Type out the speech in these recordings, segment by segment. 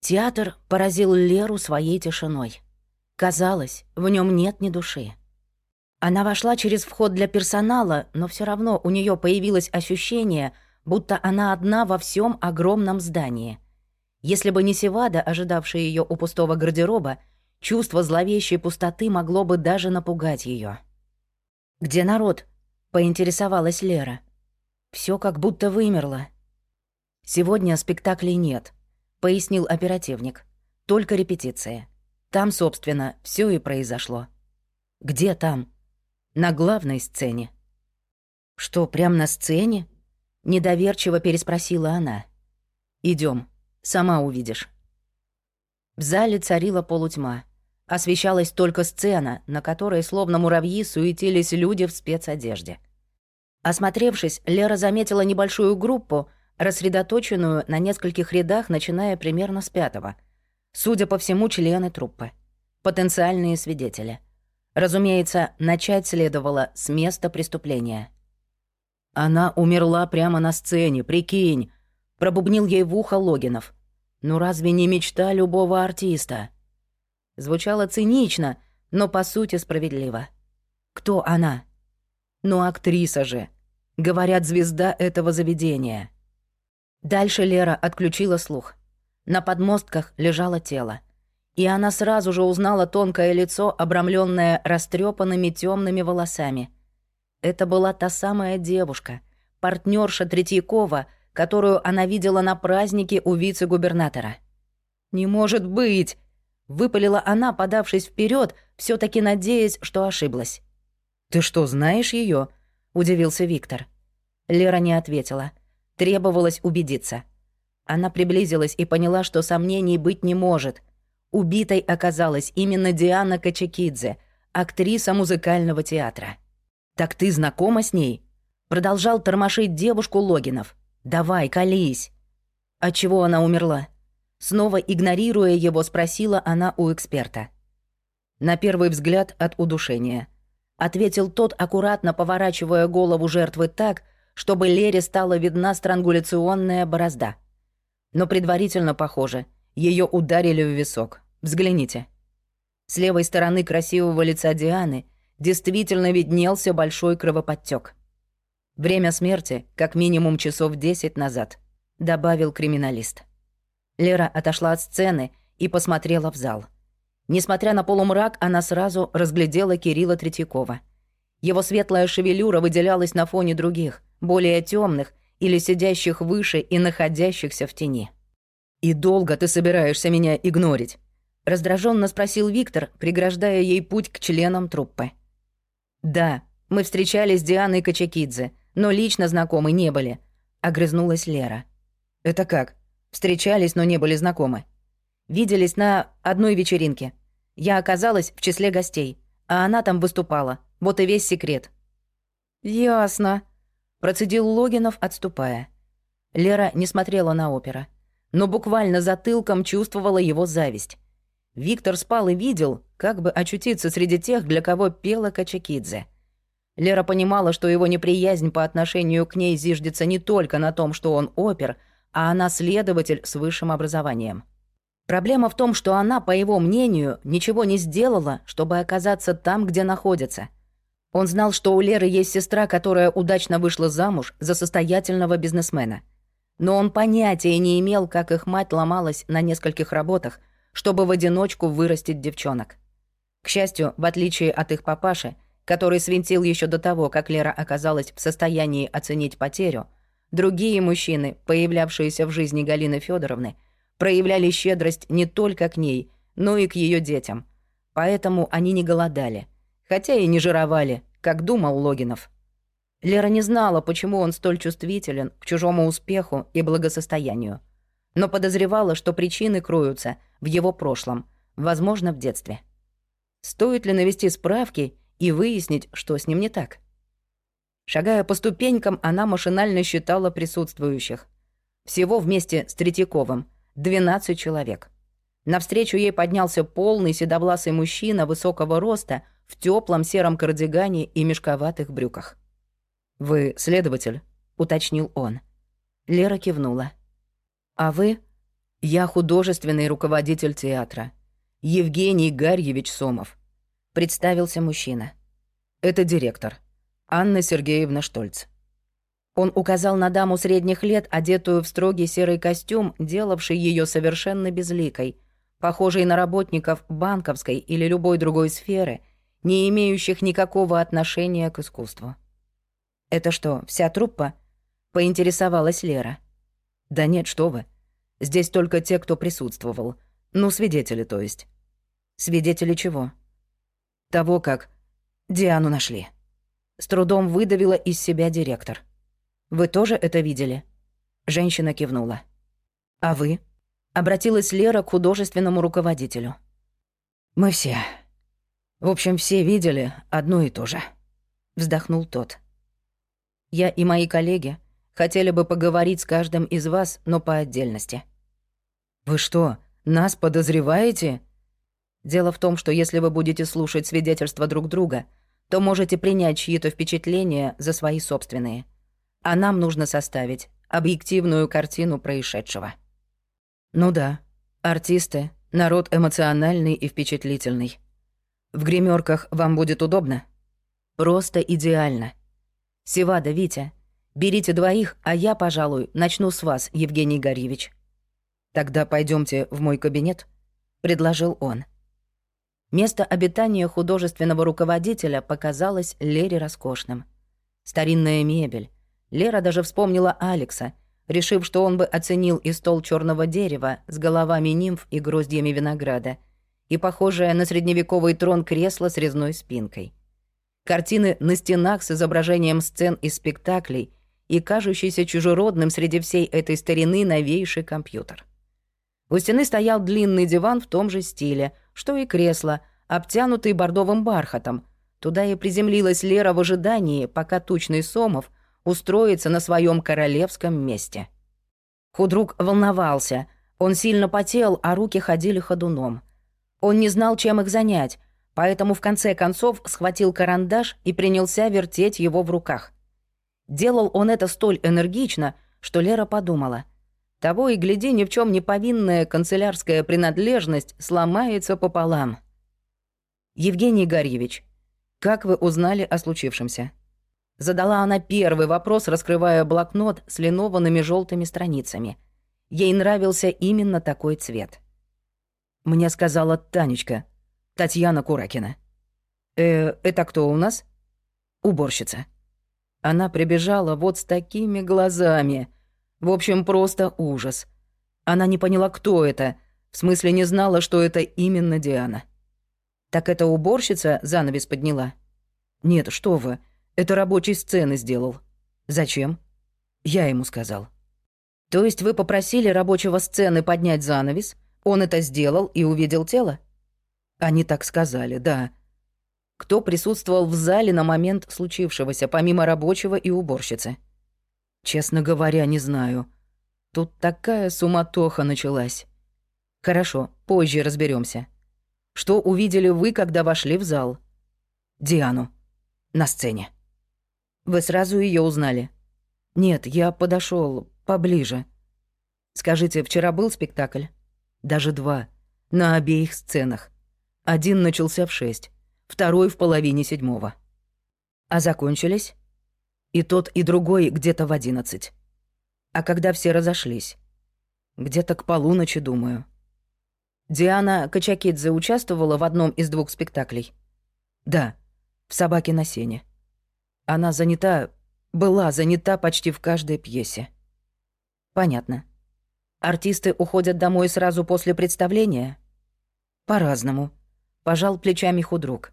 Театр поразил Леру своей тишиной. Казалось, в нем нет ни души. Она вошла через вход для персонала, но все равно у нее появилось ощущение, будто она одна во всем огромном здании. Если бы не Севада, ожидавшая ее у пустого гардероба, чувство зловещей пустоты могло бы даже напугать ее. «Где народ?» — поинтересовалась Лера. Все как будто вымерло. «Сегодня спектаклей нет», — пояснил оперативник. «Только репетиция. Там, собственно, все и произошло». «Где там?» «На главной сцене». «Что, прям на сцене?» — недоверчиво переспросила она. Идем, сама увидишь». В зале царила полутьма. Освещалась только сцена, на которой, словно муравьи, суетились люди в спецодежде. Осмотревшись, Лера заметила небольшую группу, рассредоточенную на нескольких рядах, начиная примерно с пятого. Судя по всему, члены труппы. Потенциальные свидетели. Разумеется, начать следовало с места преступления. «Она умерла прямо на сцене, прикинь!» — пробубнил ей в ухо Логинов. «Ну разве не мечта любого артиста?» Звучало цинично, но по сути справедливо. «Кто она?» «Ну, актриса же!» Говорят, звезда этого заведения. Дальше Лера отключила слух. На подмостках лежало тело. И она сразу же узнала тонкое лицо, обрамленное растрепанными темными волосами. Это была та самая девушка, партнерша Третьякова, которую она видела на празднике у вице-губернатора. «Не может быть!» — выпалила она, подавшись вперед, все таки надеясь, что ошиблась. «Ты что, знаешь ее? удивился Виктор. Лера не ответила. Требовалось убедиться. Она приблизилась и поняла, что сомнений быть не может. Убитой оказалась именно Диана Качакидзе, актриса музыкального театра. «Так ты знакома с ней?» Продолжал тормошить девушку Логинов. «Давай, колись!» Отчего она умерла? Снова игнорируя его, спросила она у эксперта. На первый взгляд от удушения. Ответил тот, аккуратно поворачивая голову жертвы так, чтобы Лере стала видна странгуляционная борозда. Но предварительно похоже, ее ударили в висок. Взгляните. С левой стороны красивого лица Дианы действительно виднелся большой кровоподтек. Время смерти как минимум часов десять назад, добавил криминалист. Лера отошла от сцены и посмотрела в зал. Несмотря на полумрак, она сразу разглядела Кирилла Третьякова. Его светлая шевелюра выделялась на фоне других — более темных или сидящих выше и находящихся в тени. «И долго ты собираешься меня игнорить?» — раздраженно спросил Виктор, преграждая ей путь к членам труппы. «Да, мы встречались с Дианой Качакидзе, но лично знакомы не были», — огрызнулась Лера. «Это как? Встречались, но не были знакомы?» «Виделись на одной вечеринке. Я оказалась в числе гостей, а она там выступала. Вот и весь секрет». «Ясно», Процедил Логинов, отступая. Лера не смотрела на опера, но буквально затылком чувствовала его зависть. Виктор спал и видел, как бы очутиться среди тех, для кого пела Качакидзе. Лера понимала, что его неприязнь по отношению к ней зиждется не только на том, что он опер, а она следователь с высшим образованием. Проблема в том, что она, по его мнению, ничего не сделала, чтобы оказаться там, где находится — он знал, что у Леры есть сестра, которая удачно вышла замуж за состоятельного бизнесмена. Но он понятия не имел, как их мать ломалась на нескольких работах, чтобы в одиночку вырастить девчонок. К счастью, в отличие от их папаши, который свинтил еще до того, как Лера оказалась в состоянии оценить потерю, другие мужчины, появлявшиеся в жизни Галины Федоровны, проявляли щедрость не только к ней, но и к ее детям. Поэтому они не голодали – хотя и не жировали, как думал Логинов. Лера не знала, почему он столь чувствителен к чужому успеху и благосостоянию, но подозревала, что причины кроются в его прошлом, возможно, в детстве. Стоит ли навести справки и выяснить, что с ним не так? Шагая по ступенькам, она машинально считала присутствующих. Всего вместе с Третьяковым — 12 человек. Навстречу ей поднялся полный седовласый мужчина высокого роста в теплом сером кардигане и мешковатых брюках. «Вы следователь?» — уточнил он. Лера кивнула. «А вы?» Я художественный руководитель театра. Евгений Гарьевич Сомов. Представился мужчина. Это директор. Анна Сергеевна Штольц. Он указал на даму средних лет, одетую в строгий серый костюм, делавший ее совершенно безликой, похожей на работников банковской или любой другой сферы, не имеющих никакого отношения к искусству. «Это что, вся труппа?» — поинтересовалась Лера. «Да нет, что вы. Здесь только те, кто присутствовал. Ну, свидетели, то есть». «Свидетели чего?» «Того, как Диану нашли». С трудом выдавила из себя директор. «Вы тоже это видели?» Женщина кивнула. «А вы?» Обратилась Лера к художественному руководителю. «Мы все. В общем, все видели одно и то же», — вздохнул тот. «Я и мои коллеги Хотели бы поговорить с каждым из вас, но по отдельности». «Вы что, нас подозреваете?» «Дело в том, что если вы будете слушать свидетельства друг друга, то можете принять чьи-то впечатления за свои собственные. А нам нужно составить объективную картину происшедшего». «Ну да, артисты, народ эмоциональный и впечатлительный. В гримерках вам будет удобно?» «Просто идеально. Севада, Витя, Берите двоих, а я, пожалуй, начну с вас, Евгений Гарьевич». «Тогда пойдемте в мой кабинет», — предложил он. Место обитания художественного руководителя показалось Лере роскошным. Старинная мебель. Лера даже вспомнила Алекса, решив, что он бы оценил и стол черного дерева с головами нимф и гроздьями винограда, и похожее на средневековый трон кресло с резной спинкой. Картины на стенах с изображением сцен из спектаклей и кажущийся чужеродным среди всей этой старины новейший компьютер. У стены стоял длинный диван в том же стиле, что и кресло, обтянутый бордовым бархатом. Туда и приземлилась Лера в ожидании, пока тучный Сомов устроится на своем королевском месте. Худрук волновался, он сильно потел, а руки ходили ходуном. Он не знал, чем их занять, поэтому в конце концов схватил карандаш и принялся вертеть его в руках. Делал он это столь энергично, что Лера подумала. Того и гляди, ни в чем не повинная канцелярская принадлежность сломается пополам. «Евгений Гарьевич, как вы узнали о случившемся?» Задала она первый вопрос, раскрывая блокнот с линованными желтыми страницами. Ей нравился именно такой цвет. Мне сказала Танечка, Татьяна Куракина. «Э, это кто у нас?» «Уборщица». Она прибежала вот с такими глазами. В общем, просто ужас. Она не поняла, кто это. В смысле, не знала, что это именно Диана. «Так это уборщица занавес подняла?» «Нет, что вы. Это рабочий сцены сделал». «Зачем?» «Я ему сказал». «То есть вы попросили рабочего сцены поднять занавес, он это сделал и увидел тело?» «Они так сказали, да кто присутствовал в зале на момент случившегося, помимо рабочего и уборщицы. Честно говоря, не знаю. Тут такая суматоха началась. Хорошо, позже разберемся. Что увидели вы, когда вошли в зал? Диану. На сцене. Вы сразу ее узнали? Нет, я подошел поближе. Скажите, вчера был спектакль? Даже два. На обеих сценах. Один начался в шесть второй в половине седьмого. А закончились? И тот, и другой где-то в одиннадцать. А когда все разошлись? Где-то к полуночи, думаю. Диана Качакидзе участвовала в одном из двух спектаклей? Да, в «Собаке на сене». Она занята, была занята почти в каждой пьесе. Понятно. Артисты уходят домой сразу после представления? По-разному. Пожал плечами худрук.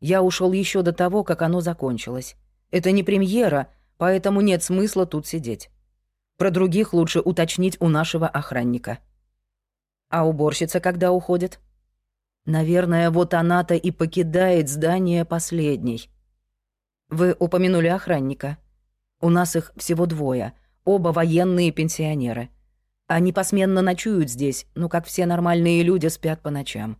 Я ушел еще до того, как оно закончилось. Это не премьера, поэтому нет смысла тут сидеть. Про других лучше уточнить у нашего охранника. А уборщица когда уходит? Наверное, вот она-то и покидает здание последней. Вы упомянули охранника. У нас их всего двое, оба военные пенсионеры. Они посменно ночуют здесь, но как все нормальные люди спят по ночам.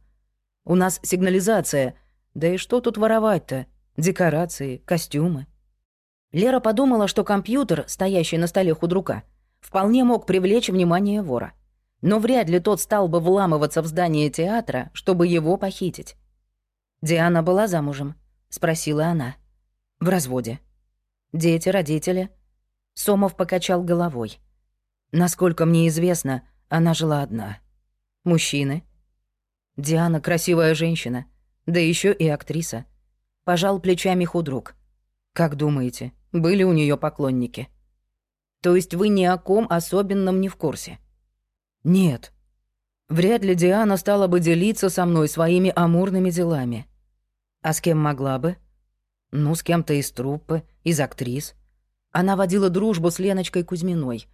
У нас сигнализация, да и что тут воровать-то? Декорации, костюмы. Лера подумала, что компьютер, стоящий на столе худрука, вполне мог привлечь внимание вора. Но вряд ли тот стал бы вламываться в здание театра, чтобы его похитить. «Диана была замужем?» — спросила она. «В разводе». «Дети, родители?» Сомов покачал головой. «Насколько мне известно, она жила одна. Мужчины?» «Диана — красивая женщина, да еще и актриса». Пожал плечами худрук. «Как думаете, были у нее поклонники?» «То есть вы ни о ком особенном не в курсе?» «Нет. Вряд ли Диана стала бы делиться со мной своими амурными делами. А с кем могла бы? Ну, с кем-то из труппы, из актрис. Она водила дружбу с Леночкой Кузьминой.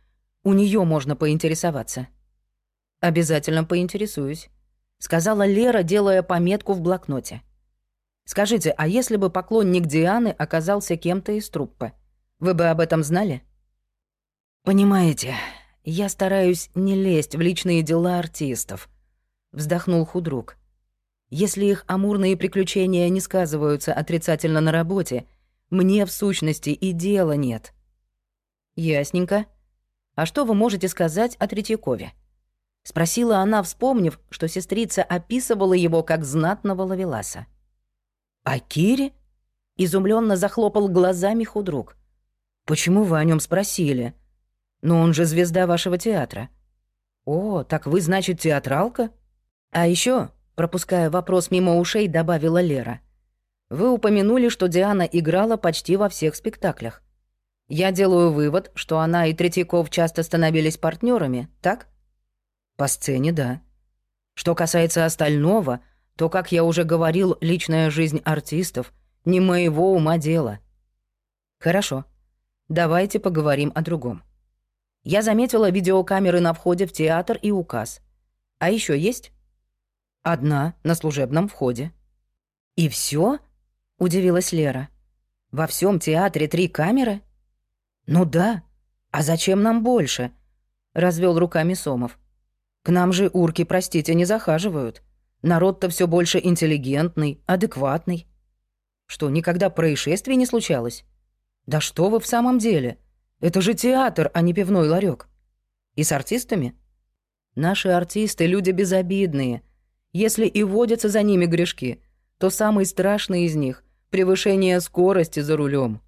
У нее можно поинтересоваться. Обязательно поинтересуюсь, сказала Лера, делая пометку в блокноте. Скажите, а если бы поклонник Дианы оказался кем-то из труппы, вы бы об этом знали? Понимаете, я стараюсь не лезть в личные дела артистов, вздохнул худрук. Если их амурные приключения не сказываются отрицательно на работе, мне в сущности и дела нет. Ясненько. А что вы можете сказать о Третьякове? Спросила она, вспомнив, что сестрица описывала его как знатного ловеласа. «А Кире?» — изумленно захлопал глазами худрук. «Почему вы о нем спросили? Но он же звезда вашего театра». «О, так вы, значит, театралка?» «А еще пропуская вопрос мимо ушей, добавила Лера. «Вы упомянули, что Диана играла почти во всех спектаклях. Я делаю вывод, что она и Третьяков часто становились партнерами, так?» «По сцене, да. Что касается остального, то, как я уже говорил, личная жизнь артистов не моего ума дело». «Хорошо. Давайте поговорим о другом. Я заметила видеокамеры на входе в театр и указ. А еще есть?» Одна, на служебном входе. И все? удивилась Лера. Во всем театре три камеры? Ну да. А зачем нам больше? развел руками Сомов. К нам же урки, простите, не захаживают. Народ-то все больше интеллигентный, адекватный. Что, никогда происшествий не случалось? Да что вы в самом деле? Это же театр, а не пивной ларек. И с артистами? Наши артисты — люди безобидные, если и водятся за ними грешки, то самый страшный из них — превышение скорости за рулем.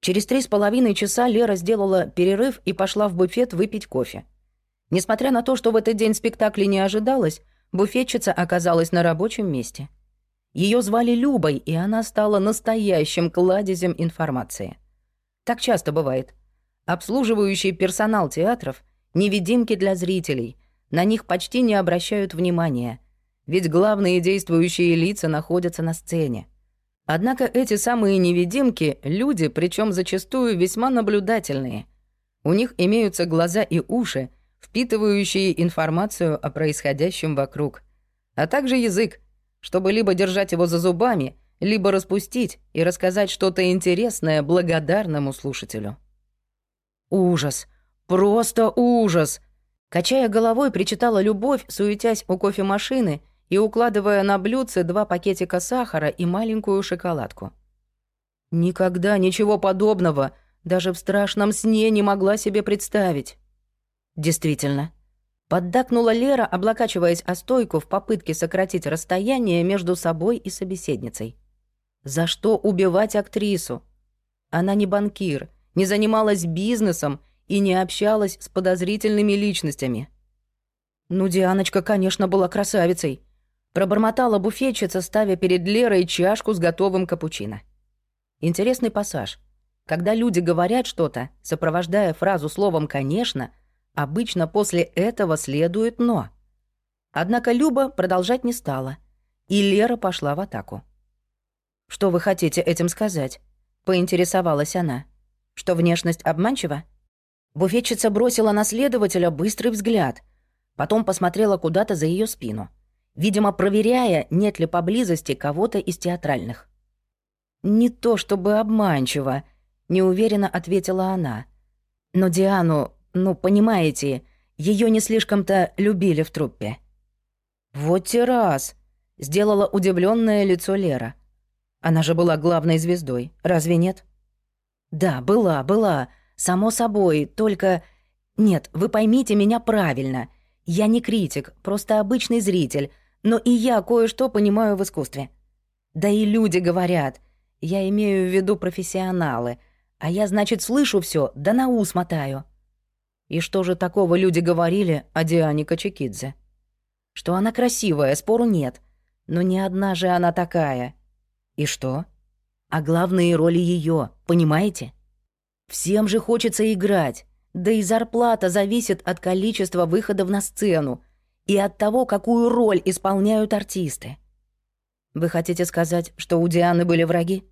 Через три с половиной часа Лера сделала перерыв и пошла в буфет выпить кофе. Несмотря на то, что в этот день спектакля не ожидалось, буфетчица оказалась на рабочем месте. Ее звали Любой, и она стала настоящим кладезем информации. Так часто бывает. Обслуживающий персонал театров — невидимки для зрителей — на них почти не обращают внимания, ведь главные действующие лица находятся на сцене. Однако эти самые невидимки — люди, причем зачастую весьма наблюдательные. У них имеются глаза и уши, впитывающие информацию о происходящем вокруг, а также язык, чтобы либо держать его за зубами, либо распустить и рассказать что-то интересное благодарному слушателю. Ужас! Просто ужас! Качая головой, причитала любовь, суетясь у кофемашины и укладывая на блюдце два пакетика сахара и маленькую шоколадку. Никогда ничего подобного даже в страшном сне не могла себе представить. Действительно. Поддакнула Лера, облокачиваясь о стойку в попытке сократить расстояние между собой и собеседницей. За что убивать актрису? Она не банкир, не занималась бизнесом и не общалась с подозрительными личностями. Ну, Дианочка, конечно, была красавицей. Пробормотала буфетчица, ставя перед Лерой чашку с готовым капучино. Интересный пассаж. Когда люди говорят что-то, сопровождая фразу словом «конечно», обычно после этого следует «но». Однако Люба продолжать не стала, и Лера пошла в атаку. «Что вы хотите этим сказать?» — поинтересовалась она. «Что внешность обманчива?» Буфетчица бросила на следователя быстрый взгляд, потом посмотрела куда-то за ее спину, видимо, проверяя, нет ли поблизости кого-то из театральных. «Не то чтобы обманчиво», — неуверенно ответила она. «Но Диану, ну, понимаете, ее не слишком-то любили в труппе». «Вот те раз», — сделала удивленное лицо Лера. «Она же была главной звездой, разве нет?» «Да, была, была», Само собой, только Нет, вы поймите меня правильно. Я не критик, просто обычный зритель, но и я кое-что понимаю в искусстве. Да и люди говорят. Я имею в виду профессионалы. А я, значит, слышу все, да на ус мотаю. И что же такого люди говорили о Диане Качекидзе? Что она красивая, спору нет. Но не одна же она такая. И что? А главные роли ее, понимаете? Всем же хочется играть. Да и зарплата зависит от количества выходов на сцену и от того, какую роль исполняют артисты. Вы хотите сказать, что у Дианы были враги?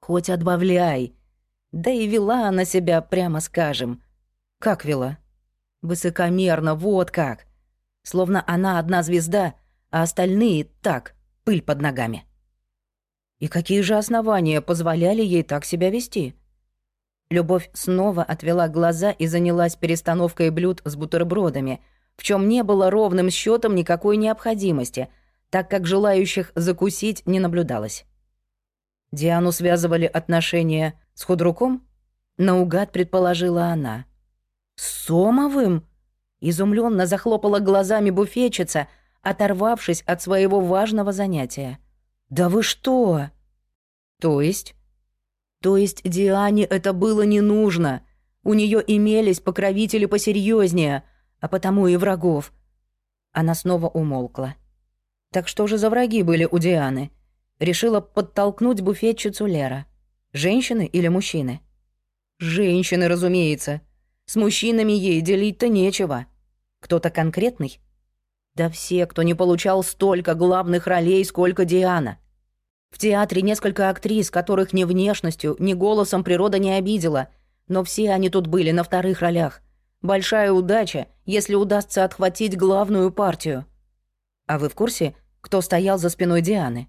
Хоть отбавляй. Да и вела она себя, прямо скажем. Как вела? Высокомерно, вот как. Словно она одна звезда, а остальные так, пыль под ногами. И какие же основания позволяли ей так себя вести? Любовь снова отвела глаза и занялась перестановкой блюд с бутербродами, в чем не было ровным счетом никакой необходимости, так как желающих закусить не наблюдалось. Диану связывали отношения с худруком? Наугад предположила она. «С Сомовым?» Изумленно захлопала глазами буфетчица, оторвавшись от своего важного занятия. «Да вы что?» «То есть?» То есть Диане это было не нужно. У нее имелись покровители посерьезнее, а потому и врагов. Она снова умолкла. Так что же за враги были у Дианы? Решила подтолкнуть буфетчицу Лера. Женщины или мужчины? Женщины, разумеется. С мужчинами ей делить-то нечего. Кто-то конкретный? Да все, кто не получал столько главных ролей, сколько Диана. В театре несколько актрис, которых ни внешностью, ни голосом природа не обидела, но все они тут были на вторых ролях. Большая удача, если удастся отхватить главную партию. А вы в курсе, кто стоял за спиной Дианы?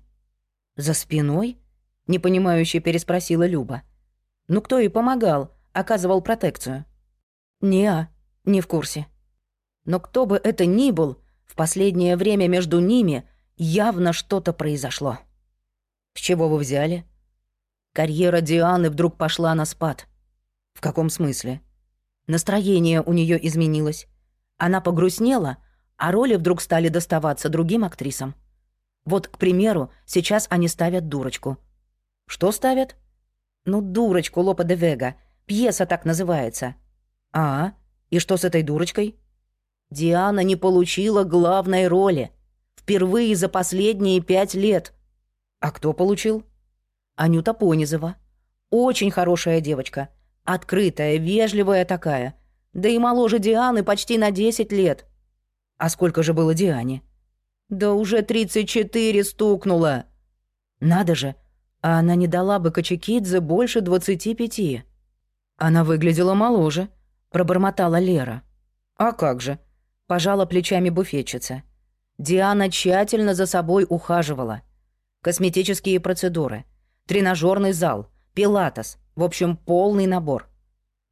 За спиной? непонимающе переспросила Люба. Ну кто ей помогал, оказывал протекцию? Не, не в курсе. Но кто бы это ни был, в последнее время между ними явно что-то произошло. С чего вы взяли? Карьера Дианы вдруг пошла на спад. В каком смысле? Настроение у нее изменилось. Она погрустнела, а роли вдруг стали доставаться другим актрисам. Вот, к примеру, сейчас они ставят дурочку. Что ставят? Ну, дурочку Лопа де Вега. Пьеса так называется. А, и что с этой дурочкой? Диана не получила главной роли. Впервые за последние пять лет. А кто получил? Анюта Понизова. Очень хорошая девочка. Открытая, вежливая такая. Да и моложе Дианы почти на 10 лет. А сколько же было Диане? Да уже 34 стукнуло. Надо же, а она не дала бы Качекидзе больше 25. Она выглядела моложе, пробормотала Лера. А как же? Пожала плечами буфетчица. Диана тщательно за собой ухаживала — косметические процедуры, тренажерный зал, пилатес, в общем, полный набор.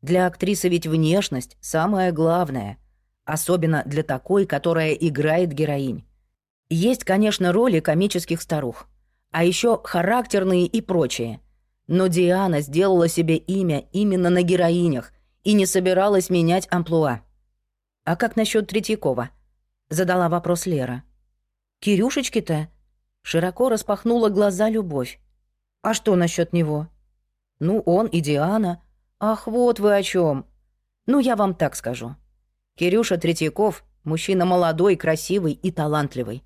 Для актрисы ведь внешность самое главное, особенно для такой, которая играет героинь. Есть, конечно, роли комических старух, а еще характерные и прочие. Но Диана сделала себе имя именно на героинях и не собиралась менять амплуа. «А как насчет Третьякова?» — задала вопрос Лера. «Кирюшечки-то?» Широко распахнула глаза любовь. «А что насчет него?» «Ну, он и Диана. Ах, вот вы о чем. Ну, я вам так скажу. Кирюша Третьяков — мужчина молодой, красивый и талантливый.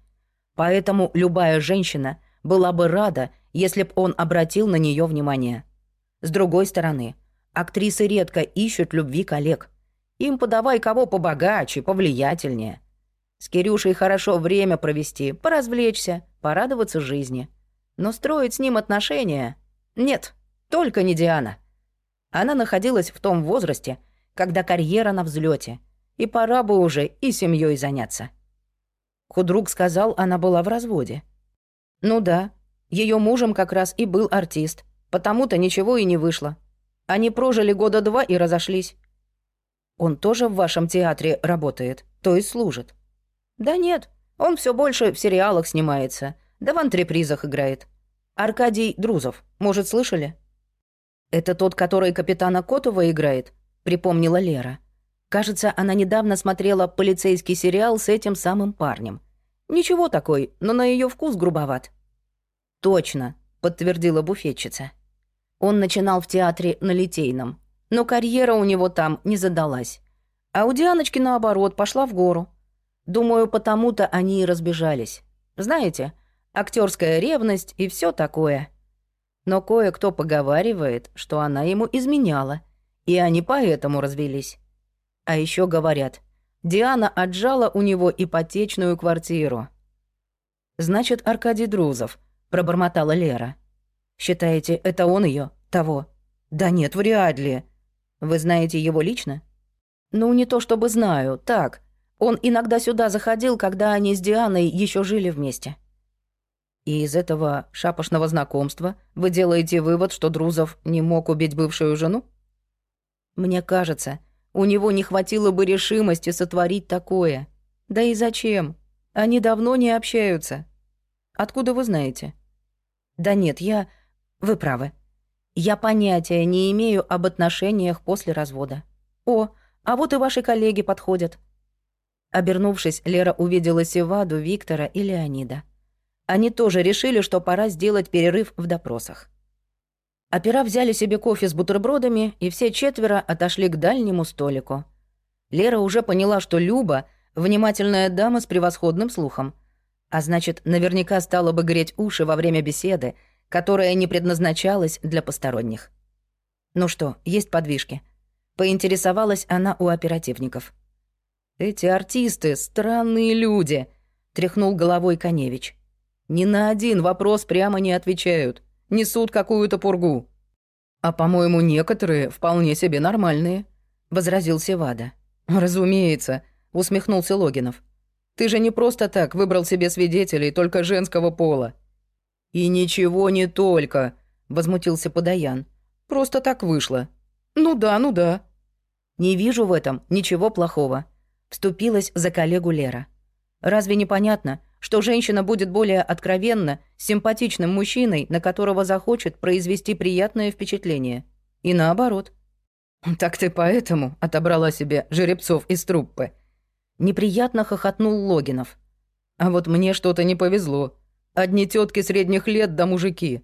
Поэтому любая женщина была бы рада, если б он обратил на нее внимание. С другой стороны, актрисы редко ищут любви коллег. Им подавай кого побогаче, повлиятельнее. С Кирюшей хорошо время провести, поразвлечься, порадоваться жизни. Но строить с ним отношения... Нет, только не Диана. Она находилась в том возрасте, когда карьера на взлете, и пора бы уже и семьей заняться. Худрук сказал, она была в разводе. Ну да, ее мужем как раз и был артист, потому-то ничего и не вышло. Они прожили года два и разошлись. Он тоже в вашем театре работает, то есть служит. Да нет, он все больше в сериалах снимается, да в антрепризах играет. Аркадий Друзов, может, слышали? Это тот, который капитана Котова играет, припомнила Лера. Кажется, она недавно смотрела полицейский сериал с этим самым парнем. Ничего такой, но на ее вкус грубоват. Точно, подтвердила буфетчица. Он начинал в театре на Литейном, но карьера у него там не задалась. А у Дианочки, наоборот, пошла в гору. Думаю, потому-то они и разбежались. Знаете, актерская ревность и все такое. Но кое-кто поговаривает, что она ему изменяла, и они поэтому развелись. А еще говорят, Диана отжала у него ипотечную квартиру. «Значит, Аркадий Друзов», — пробормотала Лера. «Считаете, это он ее того?» «Да нет, вряд ли. Вы знаете его лично?» «Ну, не то чтобы знаю, так. Он иногда сюда заходил, когда они с Дианой еще жили вместе». «И из этого шапошного знакомства вы делаете вывод, что Друзов не мог убить бывшую жену?» «Мне кажется, у него не хватило бы решимости сотворить такое. Да и зачем? Они давно не общаются. Откуда вы знаете? Да нет, я... Вы правы. Я понятия не имею об отношениях после развода. О, а вот и ваши коллеги подходят. Обернувшись, Лера увидела Севаду, Виктора и Леонида. Они тоже решили, что пора сделать перерыв в допросах. Опера взяли себе кофе с бутербродами, и все четверо отошли к дальнему столику. Лера уже поняла, что Люба — внимательная дама с превосходным слухом. А значит, наверняка стала бы греть уши во время беседы, которая не предназначалась для посторонних. «Ну что, есть подвижки?» Поинтересовалась она у оперативников. «Эти артисты — странные люди», — тряхнул головой Коневич. «Ни на один вопрос прямо не отвечают несут какую-то пургу. А, по-моему, некоторые вполне себе нормальные, возразил Севада. Разумеется, усмехнулся Логинов. Ты же не просто так выбрал себе свидетелей только женского пола. И ничего не только, возмутился Подаян. Просто так вышло. Ну да, ну да. Не вижу в этом ничего плохого, вступилась за коллегу Лера. Разве не понятно, что женщина будет более откровенна с симпатичным мужчиной, на которого захочет произвести приятное впечатление. И наоборот. «Так ты поэтому отобрала себе жеребцов из труппы?» Неприятно хохотнул Логинов. «А вот мне что-то не повезло. Одни тетки средних лет да мужики».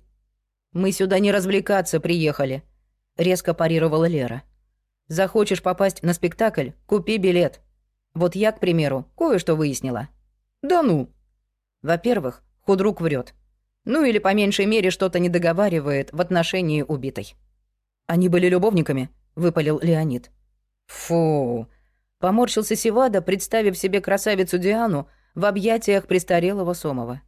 «Мы сюда не развлекаться приехали», — резко парировала Лера. «Захочешь попасть на спектакль — купи билет. Вот я, к примеру, кое-что выяснила». «Да ну!» Во-первых, худрук врет. Ну или по меньшей мере что-то не договаривает в отношении убитой. Они были любовниками, выпалил Леонид. Фу. Поморщился Севада, представив себе красавицу Диану в объятиях престарелого Сомова.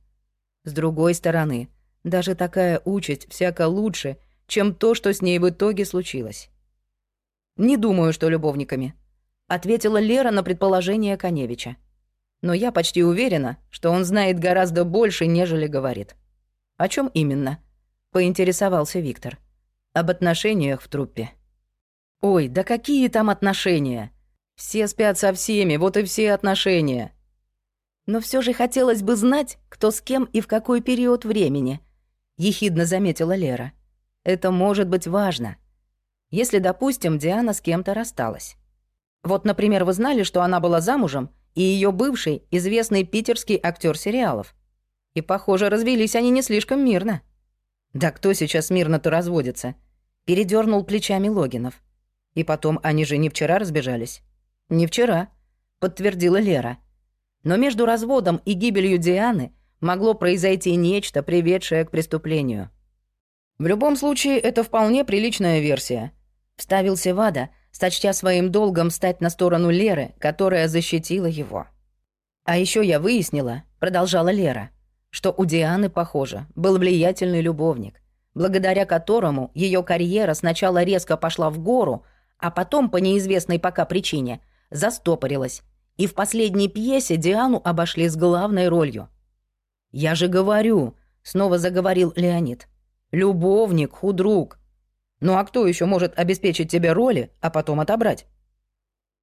С другой стороны, даже такая участь всяко лучше, чем то, что с ней в итоге случилось. «Не думаю, что любовниками», — ответила Лера на предположение Коневича но я почти уверена, что он знает гораздо больше, нежели говорит. О чем именно? поинтересовался Виктор. Об отношениях в труппе. Ой, да какие там отношения? Все спят со всеми, вот и все отношения. Но все же хотелось бы знать, кто с кем и в какой период времени, ехидно заметила Лера. Это может быть важно. Если, допустим, Диана с кем-то рассталась. Вот, например, вы знали, что она была замужем и ее бывший, известный питерский актер сериалов. И, похоже, развелись они не слишком мирно. Да кто сейчас мирно-то разводится? Передернул плечами Логинов. И потом, они же не вчера разбежались. Не вчера, подтвердила Лера. Но между разводом и гибелью Дианы могло произойти нечто, приведшее к преступлению. В любом случае, это вполне приличная версия. Вставил Севада — сочтя своим долгом стать на сторону Леры, которая защитила его. «А еще я выяснила», — продолжала Лера, что у Дианы, похоже, был влиятельный любовник, благодаря которому ее карьера сначала резко пошла в гору, а потом, по неизвестной пока причине, застопорилась, и в последней пьесе Диану обошли с главной ролью. «Я же говорю», — снова заговорил Леонид, — «любовник, худрук, ну а кто еще может обеспечить тебе роли, а потом отобрать?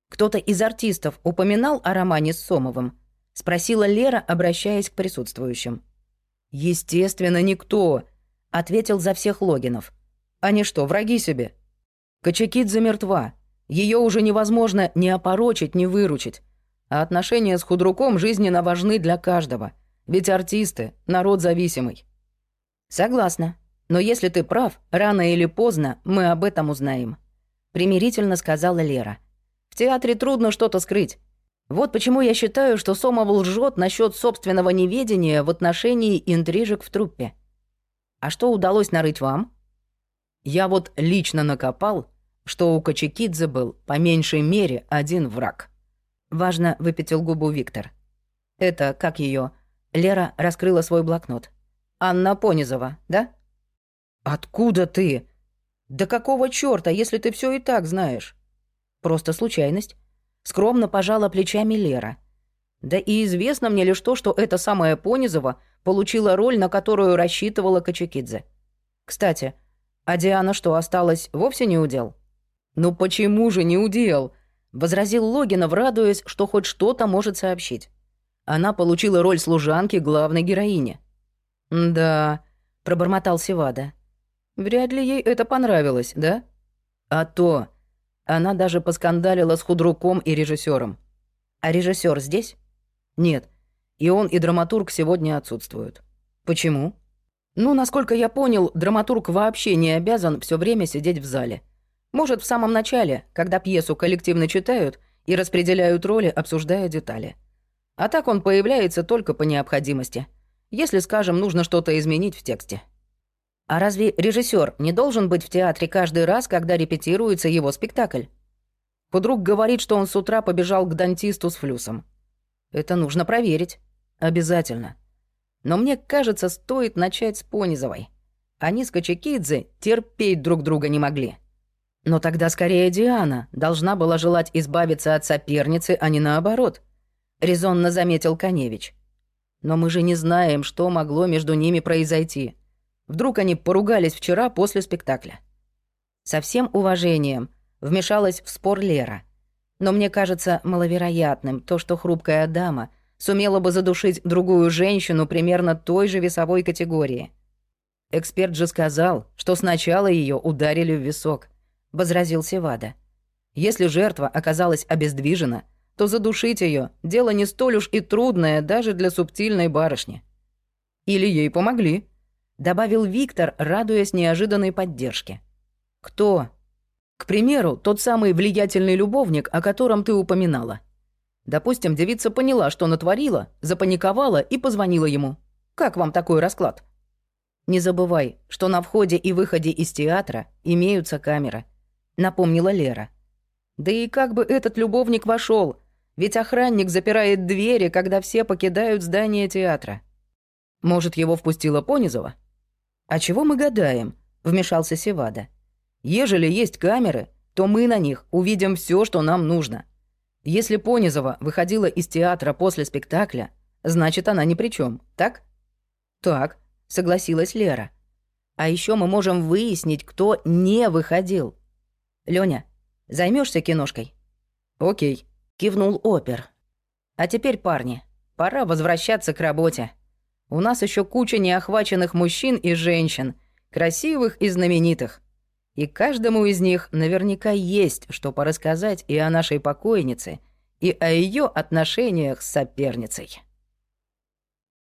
Кто-то из артистов упоминал о романе с Сомовым? Спросила Лера, обращаясь к присутствующим. Естественно, никто, ответил за всех Логинов. Они что, враги себе? Кочекидзе мертва. Ее уже невозможно ни опорочить, ни выручить. А отношения с худруком жизненно важны для каждого. Ведь артисты — народ зависимый. Согласна. Но если ты прав, рано или поздно мы об этом узнаем. Примирительно сказала Лера. В театре трудно что-то скрыть. Вот почему я считаю, что Сомов лжет насчет собственного неведения в отношении интрижек в труппе. А что удалось нарыть вам? Я вот лично накопал, что у Качекидзе был, по меньшей мере, один враг. Важно выпятил губу Виктор. Это, как ее? Лера раскрыла свой блокнот. Анна Понизова, да? Откуда ты? Да какого чёрта, если ты всё и так знаешь? Просто случайность. Скромно пожала плечами Лера. Да и известно мне лишь то, что эта самая Понизова получила роль, на которую рассчитывала Качекидзе. Кстати, а Диана что, осталась вовсе не удел? «Ну почему же не удел?» — возразил Логинов, радуясь, что хоть что-то может сообщить. Она получила роль служанки главной героини. «Да», — пробормотал Севада. «Вряд ли ей это понравилось, да?» «А то...» Она даже поскандалила с худруком и режиссером. «А режиссер здесь?» «Нет. И он, и драматург сегодня отсутствуют». «Почему?» «Ну, насколько я понял, драматург вообще не обязан все время сидеть в зале. Может, в самом начале, когда пьесу коллективно читают и распределяют роли, обсуждая детали. А так он появляется только по необходимости. Если, скажем, нужно что-то изменить в тексте. А разве режиссер не должен быть в театре каждый раз, когда репетируется его спектакль? Подруг говорит, что он с утра побежал к дантисту с флюсом. Это нужно проверить. Обязательно. Но мне кажется, стоит начать с Понизовой. Они с Качекидзе терпеть друг друга не могли. Но тогда скорее Диана должна была желать избавиться от соперницы, а не наоборот, резонно заметил Коневич. Но мы же не знаем, что могло между ними произойти. Вдруг они поругались вчера после спектакля. Со всем уважением вмешалась в спор Лера. Но мне кажется маловероятным то, что хрупкая дама сумела бы задушить другую женщину примерно той же весовой категории. Эксперт же сказал, что сначала ее ударили в висок —— возразил Севада. «Если жертва оказалась обездвижена, то задушить ее дело не столь уж и трудное даже для субтильной барышни. Или ей помогли», — добавил Виктор, радуясь неожиданной поддержке. «Кто?» «К примеру, тот самый влиятельный любовник, о котором ты упоминала. Допустим, девица поняла, что натворила, запаниковала и позвонила ему. Как вам такой расклад?» «Не забывай, что на входе и выходе из театра имеются камеры напомнила Лера. Да и как бы этот любовник вошел? Ведь охранник запирает двери, когда все покидают здание театра. Может, его впустила Понизова? А чего мы гадаем? Вмешался Севада. Ежели есть камеры, то мы на них увидим все, что нам нужно. Если Понизова выходила из театра после спектакля, значит, она ни при чем, так? Так, согласилась Лера. А еще мы можем выяснить, кто не выходил. Лёня, займешься киношкой?» «Окей», — кивнул опер. «А теперь, парни, пора возвращаться к работе. У нас еще куча неохваченных мужчин и женщин, красивых и знаменитых. И каждому из них наверняка есть что порассказать и о нашей покойнице, и о ее отношениях с соперницей».